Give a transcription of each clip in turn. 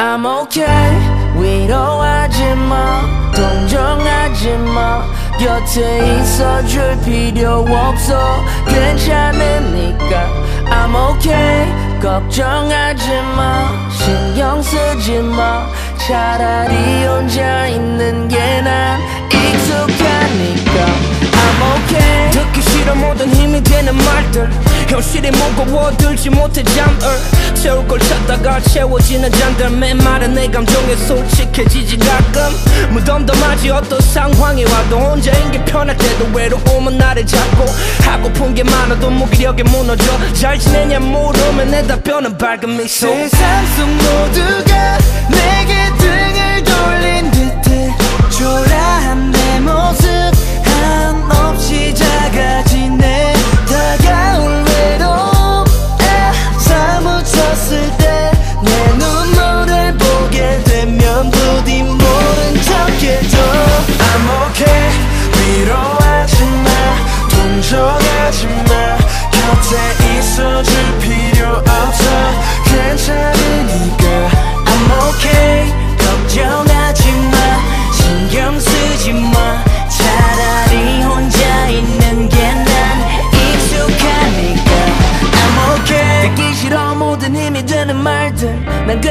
I'm okay 위로하지 마 동정하지 마. 곁에 있어줄 필요 없어 괜찮으니까. I'm okay 걱정하지 마 신경 쓰지 마. 차라리 혼자 있는 게 난 익숙하니까. I'm okay. 듣기 싫어 모든 힘이 되는 말들 현실이 무거워 들지 못해 잠을 채울 걸 찾다가 채워지는 잔들 맨마른 내 감정에 솔직해지지 가끔. 무덤덤하지 어떤 상황이 와도 혼자인 게 편할 때도 외로움은 나를 잡고 하고픈 게 많아도 무기력에 무너져 잘 지내냐 물으면 내 답변은 밝은 미소 세상 속 모두가 내게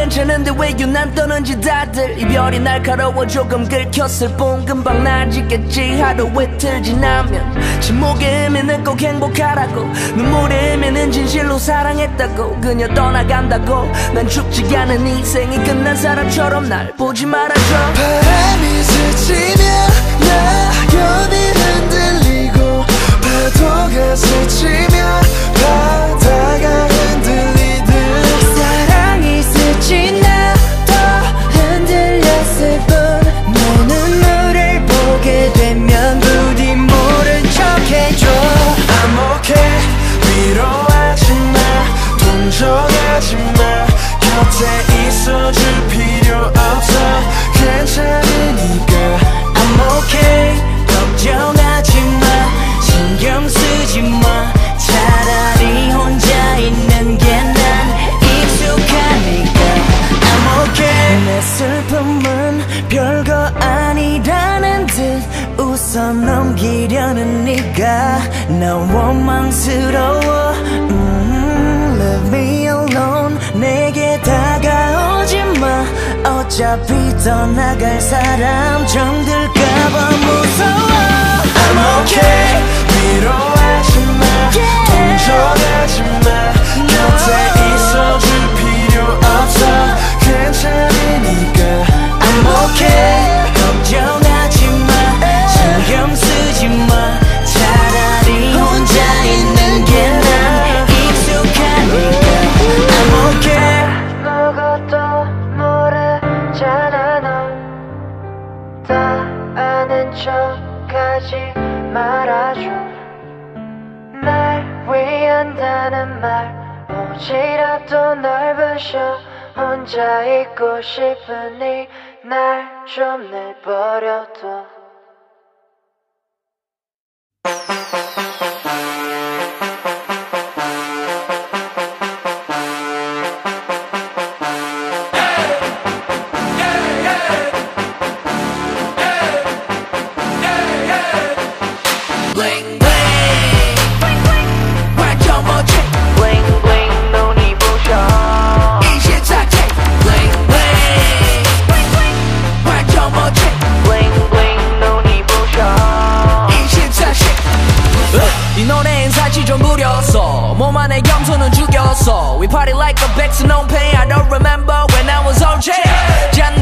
괜찮은데 왜 유난 떠는지 다들 이별이 날카로워 조금 긁혔을 뿐 금방 나아지겠지. 하루 이틀 지나면 침묵의 의미는 꼭 행복하라고 눈물의 의미는 진실로 사랑했다고 그녀 떠나간다고. 난 죽지 않은 이 생이 끝난 사람처럼 날 보지 말아줘. 바람이 스치면 낙엽이 흔들리고 파도가 스치면 웃어 넘기려는 네가 난 원망스러워. 음, Leave me alone. 내게 다가오지 마. 어차피 떠나갈 사람 정들까봐 무서워. I'm okay. 위로하지 마. 동정하지 마. 곁에 있어줄 필요 없어 한다는 말 오지랖도 넓으셔 혼자 있고 싶으니 날 좀 내버려둬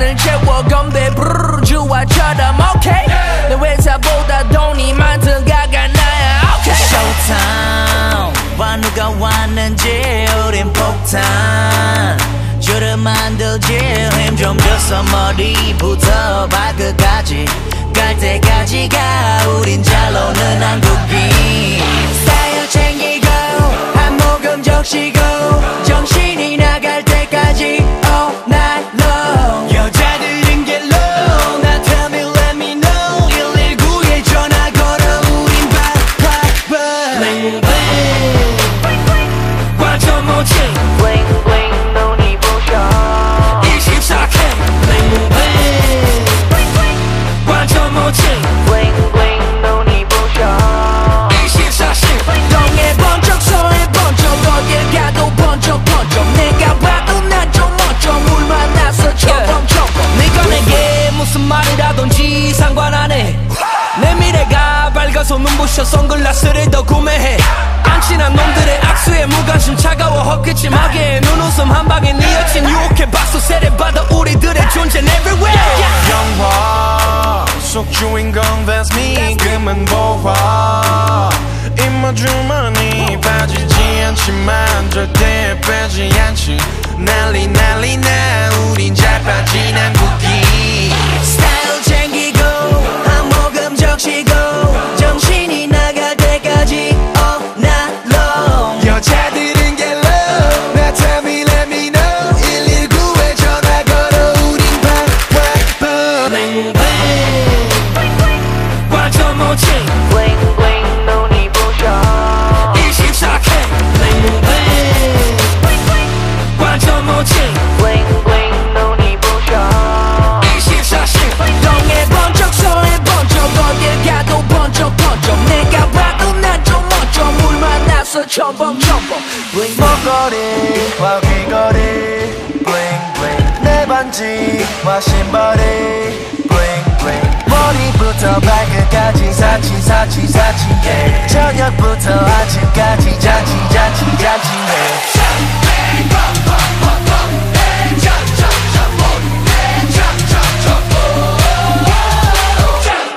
잔을 채워 건배 브르르 주화처럼 okay. 내 회사보다 돈이 많든 가가 나야 okay. Showtime 와 누가 왔는지 우린 폭탄. 줄을 만들지 힘좀 줘서 머리부터 발끝까지. 갈 때까지 가 우린 잘 노는 한국인. 스타일 챙기고 한 모금 적시고 정신 마셔 선글라스를 더 구매해. 안 친한 놈들의 악수에 무관심 차가워 헛기침하게 눈웃음 한 방에 네 여친 유혹해 박수 세례받아 우리들의 존재는 everywhere 영화 속 주인공 that's me. 그만 보아 입모 주머니 빠지지 않지만 절대 빼지 않지. 난리 난리 나. 우린 잘빠 만나서 첨벙 첨벙 목걸이와 귀걸이 bling bling. 내 반지와 신발이. Bling bling. 머리부터 발끝까지 사치 사치 사치 yeah. 저녁부터